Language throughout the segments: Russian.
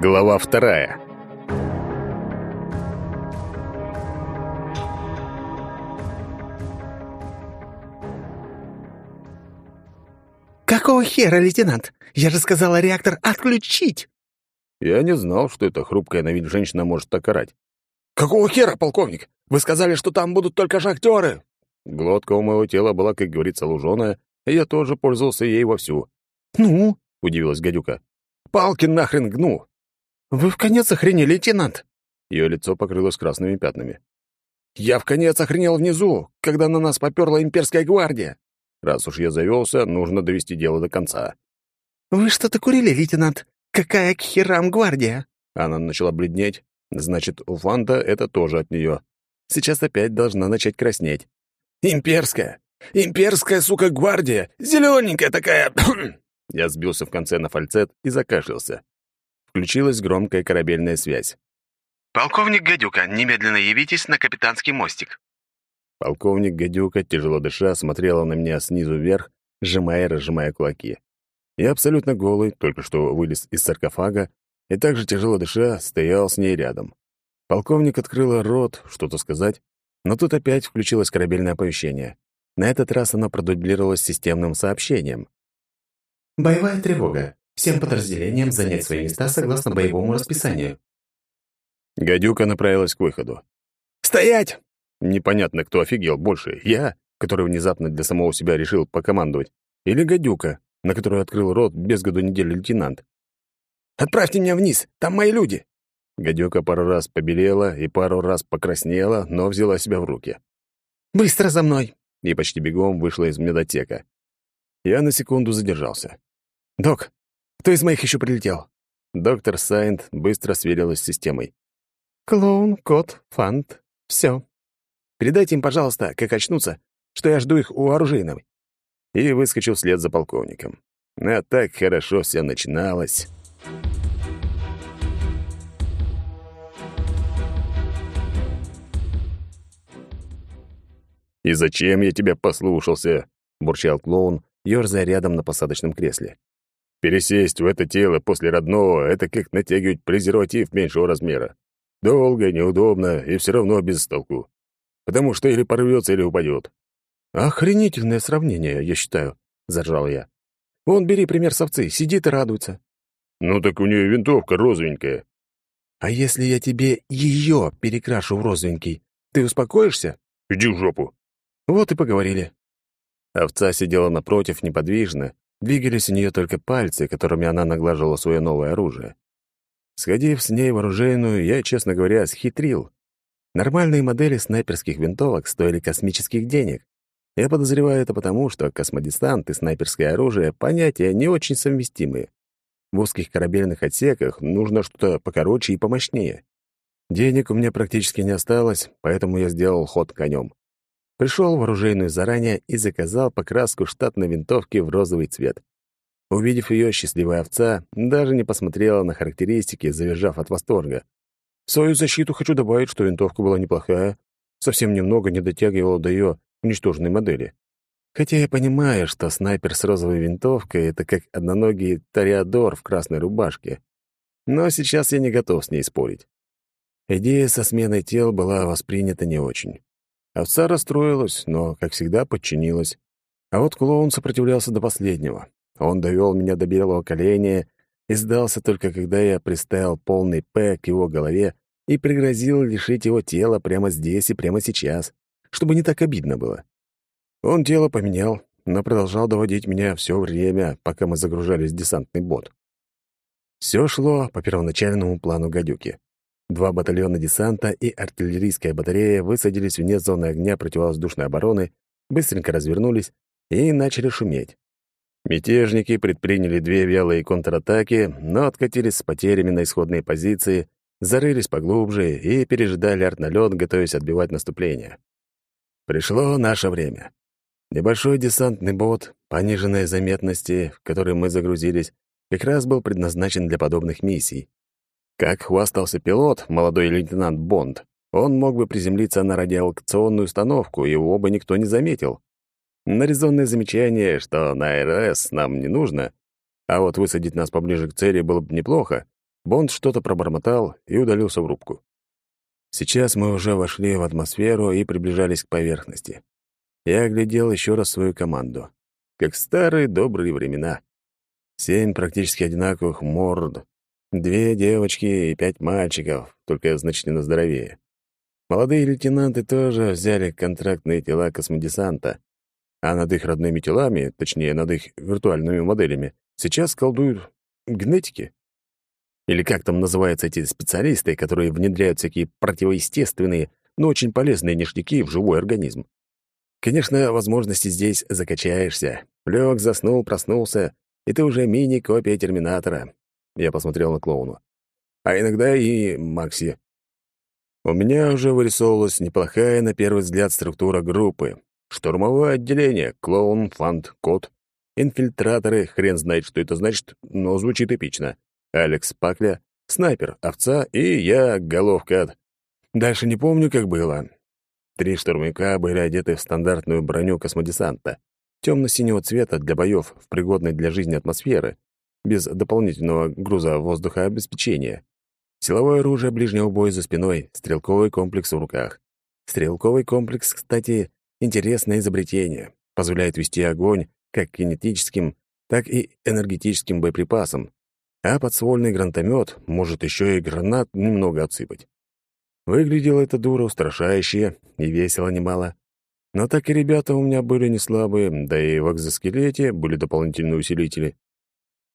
Глава вторая. «Какого хера, лейтенант? Я же сказала реактор отключить!» Я не знал, что эта хрупкая на вид женщина может так орать. «Какого хера, полковник? Вы сказали, что там будут только шахтеры!» Глотка у моего тела была, как говорится, луженая, и я тоже пользовался ей вовсю. «Ну?» — удивилась гадюка. «Палки нахрен гну! «Вы в конец охренели, лейтенант!» Ее лицо покрылось красными пятнами. «Я в конец охренел внизу, когда на нас поперла имперская гвардия!» Раз уж я завелся, нужно довести дело до конца. «Вы что-то курили, лейтенант? Какая к херам гвардия?» Она начала бледнеть. Значит, у Фанта это тоже от нее. Сейчас опять должна начать краснеть. «Имперская! Имперская, сука, гвардия! Зелененькая такая!» Я сбился в конце на фальцет и закашлялся. Включилась громкая корабельная связь. «Полковник Гадюка, немедленно явитесь на капитанский мостик». Полковник Гадюка, тяжело дыша, смотрела на меня снизу вверх, сжимая и разжимая кулаки. Я абсолютно голый, только что вылез из саркофага, и также тяжело дыша стоял с ней рядом. Полковник открыла рот, что-то сказать, но тут опять включилось корабельное оповещение. На этот раз оно продублировалось системным сообщением. «Боевая тревога. Всем подразделениям занять свои места согласно боевому расписанию. Гадюка направилась к выходу. «Стоять!» Непонятно, кто офигел больше. Я, который внезапно для самого себя решил покомандовать, или гадюка, на которую открыл рот без году недели лейтенант. «Отправьте меня вниз, там мои люди!» Гадюка пару раз побелела и пару раз покраснела, но взяла себя в руки. «Быстро за мной!» И почти бегом вышла из медотека. Я на секунду задержался. «Док, кто из моих еще прилетел?» Доктор Сайнт быстро сверилась с системой. «Клоун, кот, фант. Все. Передайте им, пожалуйста, как очнутся, что я жду их у оружейной». И выскочил вслед за полковником. А так хорошо все начиналось. «И зачем я тебя послушался?» — бурчал клоун, ёрзая рядом на посадочном кресле. Пересесть в это тело после родного — это как натягивать презерватив меньшего размера. Долго, неудобно и все равно без толку. Потому что или порвется, или упадет. «Охренительное сравнение, я считаю», — заржал я. «Вон, бери пример с овцы, сидит и радуется». «Ну так у нее винтовка розовенькая». «А если я тебе ее перекрашу в розовенький, ты успокоишься?» «Иди в жопу». Вот и поговорили. Овца сидела напротив, неподвижно, Двигались у нее только пальцы, которыми она наглаживала свое новое оружие. Сходив с ней в оружейную, я, честно говоря, схитрил. Нормальные модели снайперских винтовок стоили космических денег. Я подозреваю это потому, что космодистант и снайперское оружие — понятия не очень совместимые. В узких корабельных отсеках нужно что-то покороче и помощнее. Денег у меня практически не осталось, поэтому я сделал ход конем. Пришел в оружейную заранее и заказал покраску штатной винтовки в розовый цвет. Увидев ее, счастливая овца даже не посмотрела на характеристики, завизжав от восторга. В свою защиту хочу добавить, что винтовка была неплохая, совсем немного не дотягивала до ее уничтоженной модели. Хотя я понимаю, что снайпер с розовой винтовкой — это как одноногий Тореадор в красной рубашке. Но сейчас я не готов с ней спорить. Идея со сменой тел была воспринята не очень. Овца расстроилась, но, как всегда, подчинилась. А вот клоун сопротивлялся до последнего. Он довел меня до белого коленя и сдался только когда я приставил полный «П» к его голове и пригрозил лишить его тела прямо здесь и прямо сейчас, чтобы не так обидно было. Он тело поменял, но продолжал доводить меня все время, пока мы загружались в десантный бот. Все шло по первоначальному плану гадюки. Два батальона десанта и артиллерийская батарея высадились вне зоны огня противовоздушной обороны, быстренько развернулись и начали шуметь. Мятежники предприняли две вялые контратаки, но откатились с потерями на исходные позиции, зарылись поглубже и пережидали артналет, готовясь отбивать наступление. Пришло наше время. Небольшой десантный бот, пониженной заметности, в который мы загрузились, как раз был предназначен для подобных миссий. Как хвастался пилот, молодой лейтенант Бонд, он мог бы приземлиться на радиолокационную установку, его бы никто не заметил. На резонное замечание, что на РС нам не нужно, а вот высадить нас поближе к цели было бы неплохо, Бонд что-то пробормотал и удалился в рубку. Сейчас мы уже вошли в атмосферу и приближались к поверхности. Я оглядел еще раз свою команду. Как старые добрые времена. Семь практически одинаковых морд, две девочки и пять мальчиков, только значительно здоровее. Молодые лейтенанты тоже взяли контрактные тела космодесанта, а над их родными телами, точнее, над их виртуальными моделями, сейчас колдуют генетики. Или как там называются эти специалисты, которые внедряют всякие противоестественные, но очень полезные ништяки в живой организм. Конечно, возможности здесь закачаешься. Лёг, заснул, проснулся, и ты уже мини-копия Терминатора. Я посмотрел на клоуна. А иногда и Макси. У меня уже вырисовывалась неплохая, на первый взгляд, структура группы. Штурмовое отделение, клоун, фант, кот, инфильтраторы, хрен знает, что это значит, но звучит эпично. Алекс Пакля, снайпер, овца и я, головка от... Дальше не помню, как было. Три штурмовика были одеты в стандартную броню космодесанта, темно-синего цвета для боев в пригодной для жизни атмосферы, без дополнительного груза воздухообеспечения. Силовое оружие ближнего боя за спиной, стрелковый комплекс в руках. Стрелковый комплекс, кстати, интересное изобретение. Позволяет вести огонь как кинетическим, так и энергетическим боеприпасом. А подствольный гранатомет может еще и гранат немного отсыпать. Выглядело это дура устрашающе и весело немало. Но так и ребята у меня были не слабые, да и в экзоскелете были дополнительные усилители.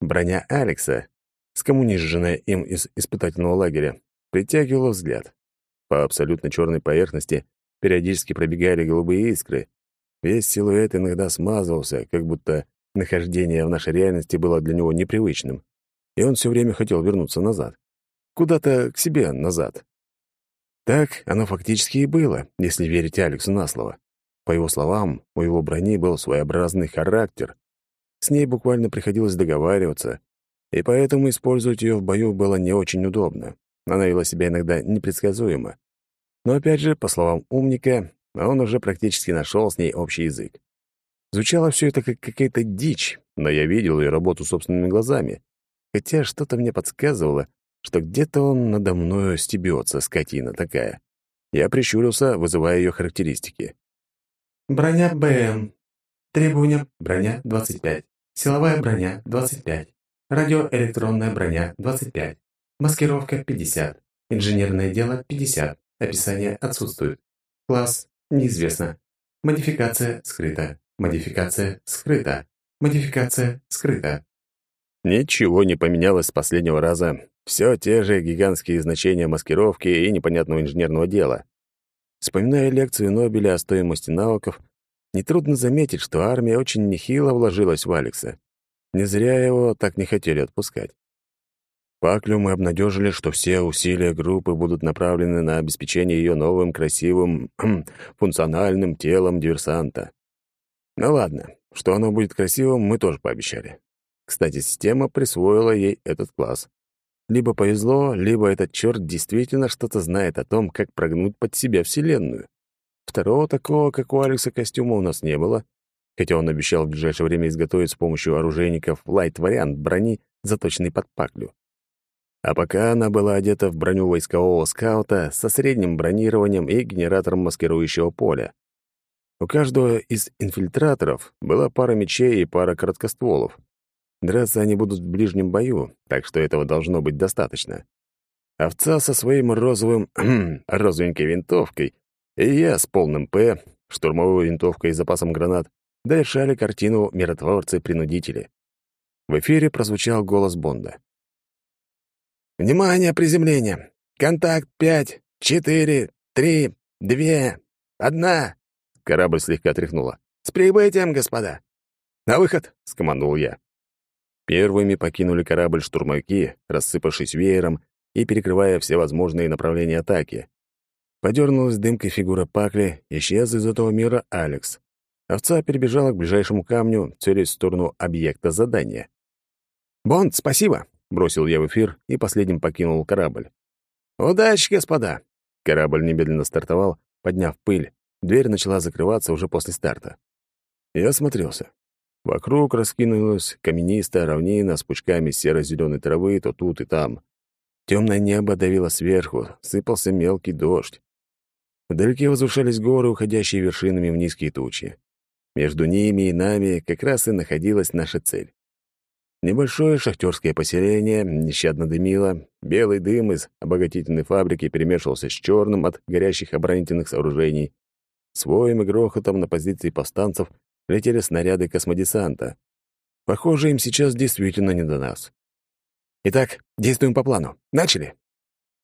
Броня Алекса, скоммуниженная им из испытательного лагеря, притягивала взгляд. По абсолютно черной поверхности периодически пробегали голубые искры. Весь силуэт иногда смазывался, как будто нахождение в нашей реальности было для него непривычным. И он все время хотел вернуться назад. Куда-то к себе назад. Так оно фактически и было, если верить Алексу на слово. По его словам, у его брони был своеобразный характер. С ней буквально приходилось договариваться, и поэтому использовать ее в бою было не очень удобно. Она вела себя иногда непредсказуемо. Но опять же, по словам умника, он уже практически нашел с ней общий язык. Звучало все это как какая-то дичь, но я видел ее работу собственными глазами, хотя что-то мне подсказывало, что где-то он надо мною стебется, скотина такая. Я прищурился, вызывая ее характеристики. Броня БМ. Требования броня 25. Силовая броня 25. Радиоэлектронная броня 25. Маскировка 50. Инженерное дело 50. Описание отсутствует. Класс неизвестно. Модификация скрыта. Модификация скрыта. Модификация скрыта. Ничего не поменялось с последнего раза. Все те же гигантские значения маскировки и непонятного инженерного дела. Вспоминая лекцию Нобеля о стоимости навыков, нетрудно заметить, что армия очень нехило вложилась в Алекса. Не зря его так не хотели отпускать. Паклю мы обнадежили, что все усилия группы будут направлены на обеспечение ее новым красивым, функциональным телом диверсанта. Ну ладно, что оно будет красивым, мы тоже пообещали. Кстати, система присвоила ей этот класс. Либо повезло, либо этот черт действительно что-то знает о том, как прогнуть под себя Вселенную. Второго такого, как у Алекса, костюма у нас не было, хотя он обещал в ближайшее время изготовить с помощью оружейников лайт-вариант брони, заточенный под паклю. А пока она была одета в броню войскового скаута со средним бронированием и генератором маскирующего поля. У каждого из инфильтраторов была пара мечей и пара короткостволов. Драться они будут в ближнем бою, так что этого должно быть достаточно. Овца со своим розовым, розовенькой винтовкой, и я с полным «П», штурмовой винтовкой и запасом гранат, довершали картину «Миротворцы-принудители». В эфире прозвучал голос Бонда. «Внимание, приземление! Контакт пять, четыре, три, две, одна!» Корабль слегка тряхнуло. «С прибытием, господа!» «На выход!» — скомандовал я. Первыми покинули корабль штурмовики, рассыпавшись веером и перекрывая все возможные направления атаки. Подернулась дымкой фигура Пакли, исчез из этого мира Алекс. Овца перебежала к ближайшему камню, целясь в сторону объекта задания. «Бонд, спасибо!» — бросил я в эфир и последним покинул корабль. «Удачи, господа!» Корабль немедленно стартовал, подняв пыль. Дверь начала закрываться уже после старта. Я осмотрелся. Вокруг раскинулась каменистая равнина с пучками серо-зеленой травы то тут и там. Темное небо давило сверху, сыпался мелкий дождь. Вдалеке возвышались горы, уходящие вершинами в низкие тучи. Между ними и нами как раз и находилась наша цель. Небольшое шахтерское поселение нещадно дымило, белый дым из обогатительной фабрики перемешивался с черным от горящих оборонительных сооружений. С воем и грохотом на позиции повстанцев летели снаряды космодесанта. Похоже, им сейчас действительно не до нас. Итак, действуем по плану. Начали!»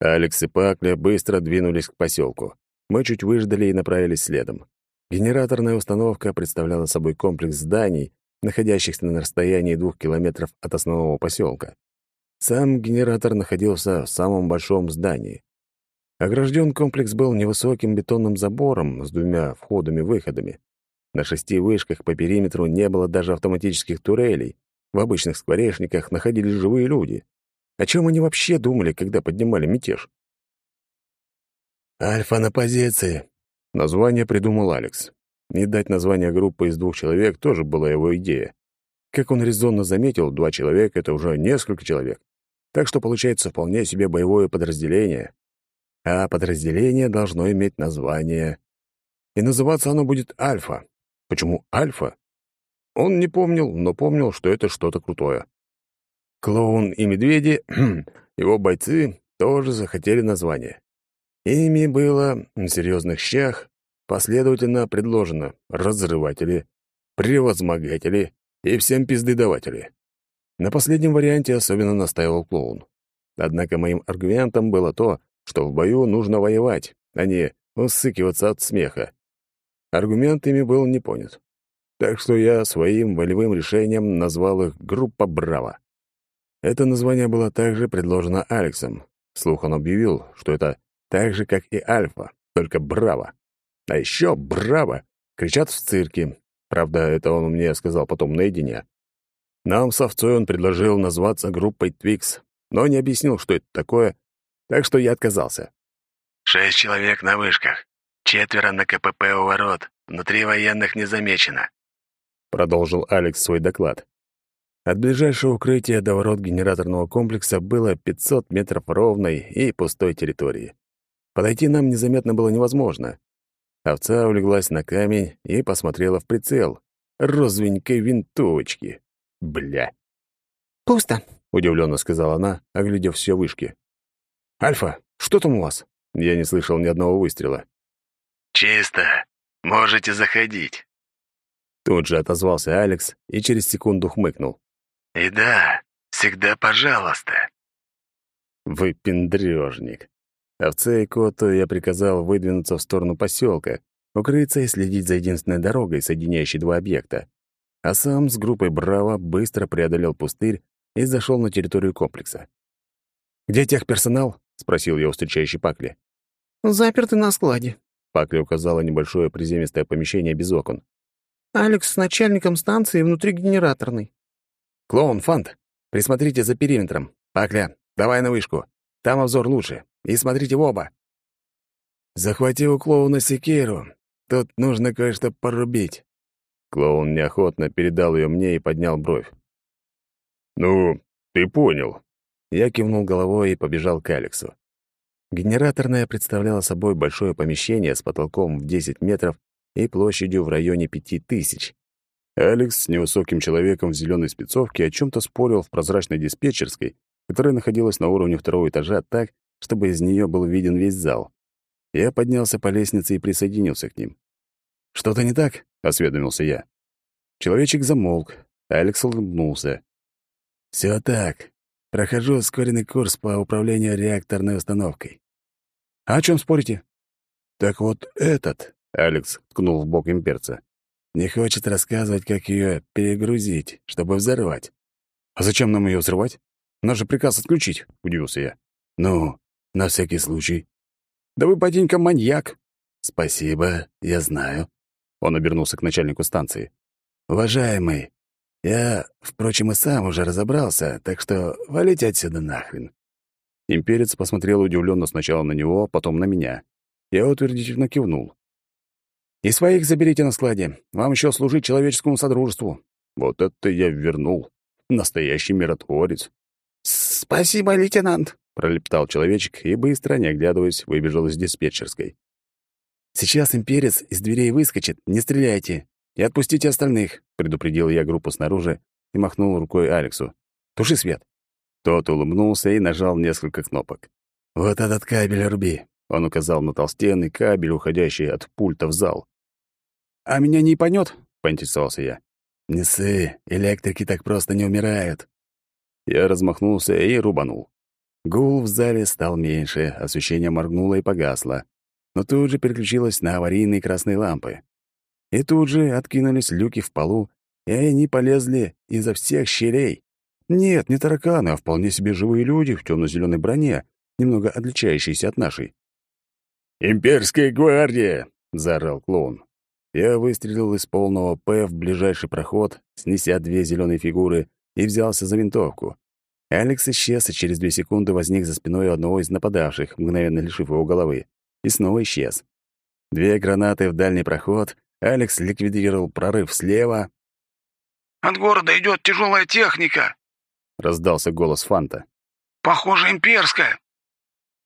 Алекс и Пакля быстро двинулись к поселку. Мы чуть выждали и направились следом. Генераторная установка представляла собой комплекс зданий, находящихся на расстоянии двух километров от основного поселка. Сам генератор находился в самом большом здании. Огражден комплекс был невысоким бетонным забором с двумя входами-выходами. На шести вышках по периметру не было даже автоматических турелей. В обычных скворечниках находились живые люди. О чем они вообще думали, когда поднимали мятеж? «Альфа на позиции», — название придумал Алекс. И дать название группы из двух человек тоже была его идея. Как он резонно заметил, два человека — это уже несколько человек. Так что получается вполне себе боевое подразделение. А подразделение должно иметь название. И называться оно будет «Альфа». Почему «Альфа»? Он не помнил, но помнил, что это что-то крутое. Клоун и медведи, его бойцы, тоже захотели название. Ими было на серьезных щах последовательно предложено разрыватели, превозмогатели и всем пиздыдаватели. На последнем варианте особенно настаивал клоун. Однако моим аргументом было то, что в бою нужно воевать, а не усыкиваться от смеха. Аргумент ими был не понят. Так что я своим волевым решением назвал их «Группа Браво». Это название было также предложено Алексом. Слух он объявил, что это так же, как и Альфа, только Браво. А еще «Браво!» кричат в цирке. Правда, это он мне сказал потом наедине. Нам с овцой он предложил назваться группой «Твикс», но не объяснил, что это такое, так что я отказался. «Шесть человек на вышках, четверо на КПП у ворот, внутри военных не замечено», — продолжил Алекс свой доклад. От ближайшего укрытия до ворот генераторного комплекса было 500 метров ровной и пустой территории. Подойти нам незаметно было невозможно. Овца улеглась на камень и посмотрела в прицел. Розовенькой винтовочки. Бля. «Пусто», — удивленно сказала она, оглядев все вышки. «Альфа, что там у вас?» Я не слышал ни одного выстрела. «Чисто. Можете заходить». Тут же отозвался Алекс и через секунду хмыкнул. «И да, всегда пожалуйста». Выпендрёжник. Овце и коту я приказал выдвинуться в сторону поселка, укрыться и следить за единственной дорогой, соединяющей два объекта. А сам с группой «Браво» быстро преодолел пустырь и зашел на территорию комплекса. «Где техперсонал?» — спросил я у встречающей Пакли. «Заперты на складе», — Пакли указала небольшое приземистое помещение без окон. «Алекс с начальником станции внутри генераторной». «Клоун, Фант, присмотрите за периметром. Пакля, давай на вышку. Там обзор лучше. И смотрите в оба». «Захвати у клоуна секиру. Тут нужно кое-что порубить». Клоун неохотно передал ее мне и поднял бровь. «Ну, ты понял». Я кивнул головой и побежал к Алексу. Генераторная представляла собой большое помещение с потолком в 10 метров и площадью в районе пяти тысяч. Алекс с невысоким человеком в зеленой спецовке о чем-то спорил в прозрачной диспетчерской, которая находилась на уровне второго этажа так, чтобы из нее был виден весь зал. Я поднялся по лестнице и присоединился к ним. «Что-то не так?» — осведомился я. Человечек замолк, Алекс улыбнулся. «Все так. Прохожу ускоренный курс по управлению реакторной установкой». «А о чем спорите?» «Так вот этот», — Алекс ткнул в бок имперца, «не хочет рассказывать, как ее перегрузить, чтобы взорвать». «А зачем нам ее взрывать? Нас же приказ отключить», — удивился я. «Ну, на всякий случай. Да вы, батенька, маньяк. Спасибо, я знаю. Он обернулся к начальнику станции. Уважаемый, я, впрочем, и сам уже разобрался, так что валите отсюда нахрен. Имперец посмотрел удивленно сначала на него, потом на меня. Я утвердительно кивнул. «И своих заберите на складе. Вам еще служить человеческому содружеству». Вот это я вернул. Настоящий миротворец. «Спасибо, лейтенант», — пролептал человечек и, быстро, не оглядываясь, выбежал из диспетчерской. «Сейчас имперец из дверей выскочит, не стреляйте, и отпустите остальных», — предупредил я группу снаружи и махнул рукой Алексу. «Туши свет». Тот улыбнулся и нажал несколько кнопок. «Вот этот кабель руби», — он указал на толстенный кабель, уходящий от пульта в зал. «А меня не понёт?» — поинтересовался я. «Не ссы, электрики так просто не умирают». Я размахнулся и рубанул. Гул в зале стал меньше, освещение моргнуло и погасло, но тут же переключилось на аварийные красные лампы. И тут же откинулись люки в полу, и они полезли изо всех щелей. Нет, не тараканы, а вполне себе живые люди в темно-зеленой броне, немного отличающиеся от нашей. «Имперская гвардия!» — заорал клоун. Я выстрелил из полного «П» в ближайший проход, снеся две зеленые фигуры, и взялся за винтовку. Алекс исчез, и через две секунды возник за спиной одного из нападавших, мгновенно лишив его головы. И снова исчез. Две гранаты в дальний проход, Алекс ликвидировал прорыв слева. «От города идет тяжелая техника!» — раздался голос Фанта. «Похоже, имперская!»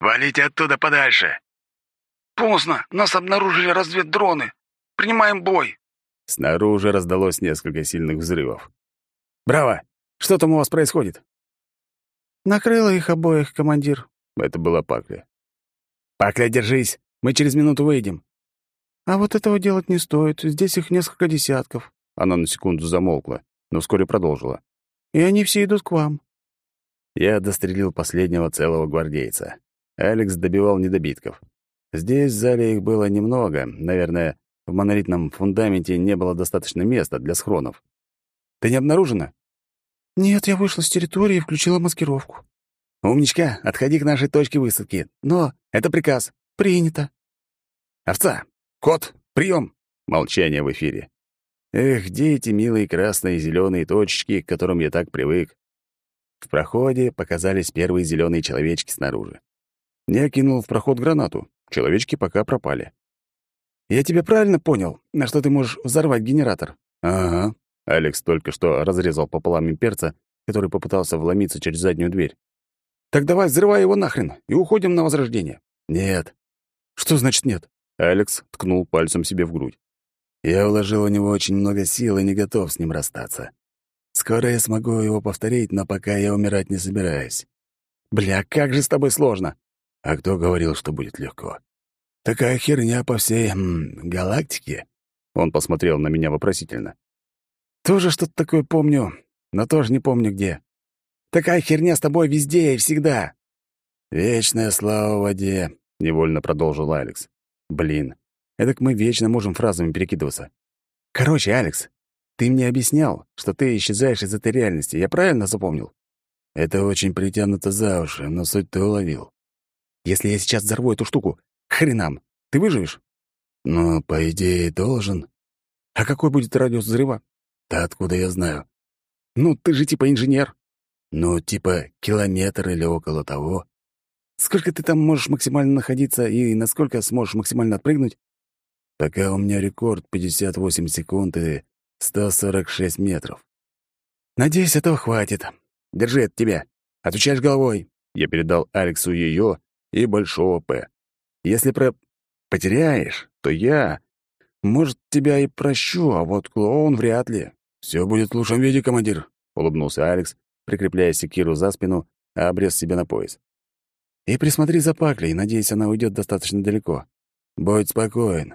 «Валите оттуда подальше!» «Поздно! Нас обнаружили разведдроны! Принимаем бой!» Снаружи раздалось несколько сильных взрывов. «Браво! Что там у вас происходит?» «Накрыло их обоих, командир». Это была Пакля. «Пакля, держись! Мы через минуту выйдем». «А вот этого делать не стоит. Здесь их несколько десятков». Она на секунду замолкла, но вскоре продолжила. «И они все идут к вам». Я дострелил последнего целого гвардейца. Алекс добивал недобитков. Здесь в зале их было немного. Наверное, в монолитном фундаменте не было достаточно места для схронов. Ты не обнаружена?» «Нет, я вышла с территории и включила маскировку». «Умничка, отходи к нашей точке высадки. Но это приказ». «Принято». «Овца! Кот! Прием!» Молчание в эфире. Эх, где эти милые красные и зеленые точечки, к которым я так привык? В проходе показались первые зеленые человечки снаружи. Я кинул в проход гранату. Человечки пока пропали. «Я тебя правильно понял, на что ты можешь взорвать генератор?» «Ага», Алекс только что разрезал пополам имперца, который попытался вломиться через заднюю дверь. «Так давай взрывай его нахрен и уходим на возрождение». «Нет». «Что значит нет?» Алекс ткнул пальцем себе в грудь. «Я вложил в него очень много сил и не готов с ним расстаться. Скоро я смогу его повторить, но пока я умирать не собираюсь». «Бля, как же с тобой сложно!» «А кто говорил, что будет легко?» «Такая херня по всей м, галактике?» Он посмотрел на меня вопросительно. Тоже что-то такое помню, но тоже не помню где. Такая херня с тобой везде и всегда. Вечная слава воде, невольно продолжил Алекс. Блин, эдак мы вечно можем фразами перекидываться. Короче, Алекс, ты мне объяснял, что ты исчезаешь из этой реальности. Я правильно запомнил? Это очень притянуто за уши, но суть ты уловил. Если я сейчас взорву эту штуку, хренам, ты выживешь? Ну, по идее, должен. А какой будет радиус взрыва? Да откуда я знаю? Ну, ты же типа инженер. Ну, типа километр или около того. Сколько ты там можешь максимально находиться и насколько сможешь максимально отпрыгнуть? Пока у меня рекорд 58 секунд и 146 метров. Надеюсь, этого хватит. Держи это тебя. Отвечаешь головой. Я передал Алексу ее и большого П. Если про потеряешь, то я, может, тебя и прощу, а вот клоун вряд ли. Все будет в лучшем виде, командир, улыбнулся Алекс, прикрепляя секиру за спину, а обрез себе на пояс. И присмотри за Паклей, надеюсь, она уйдет достаточно далеко. Будь спокоен.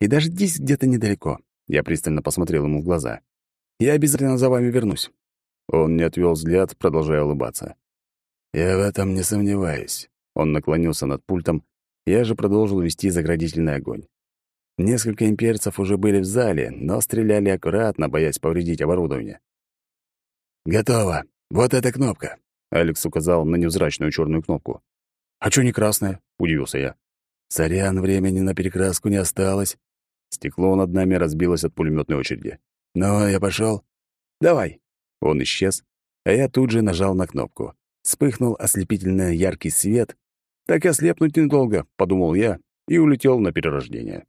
И дождись где-то недалеко. Я пристально посмотрел ему в глаза. Я обязательно за вами вернусь. Он не отвел взгляд, продолжая улыбаться. Я в этом не сомневаюсь. Он наклонился над пультом, я же продолжил вести заградительный огонь. Несколько имперцев уже были в зале, но стреляли аккуратно, боясь повредить оборудование. «Готово. Вот эта кнопка», — Алекс указал на невзрачную черную кнопку. «А чё не красная?» — удивился я. «Сорян, времени на перекраску не осталось». Стекло над нами разбилось от пулеметной очереди. «Ну, я пошел. «Давай». Он исчез, а я тут же нажал на кнопку. Вспыхнул ослепительно яркий свет. «Так ослепнуть недолго», — подумал я и улетел на перерождение.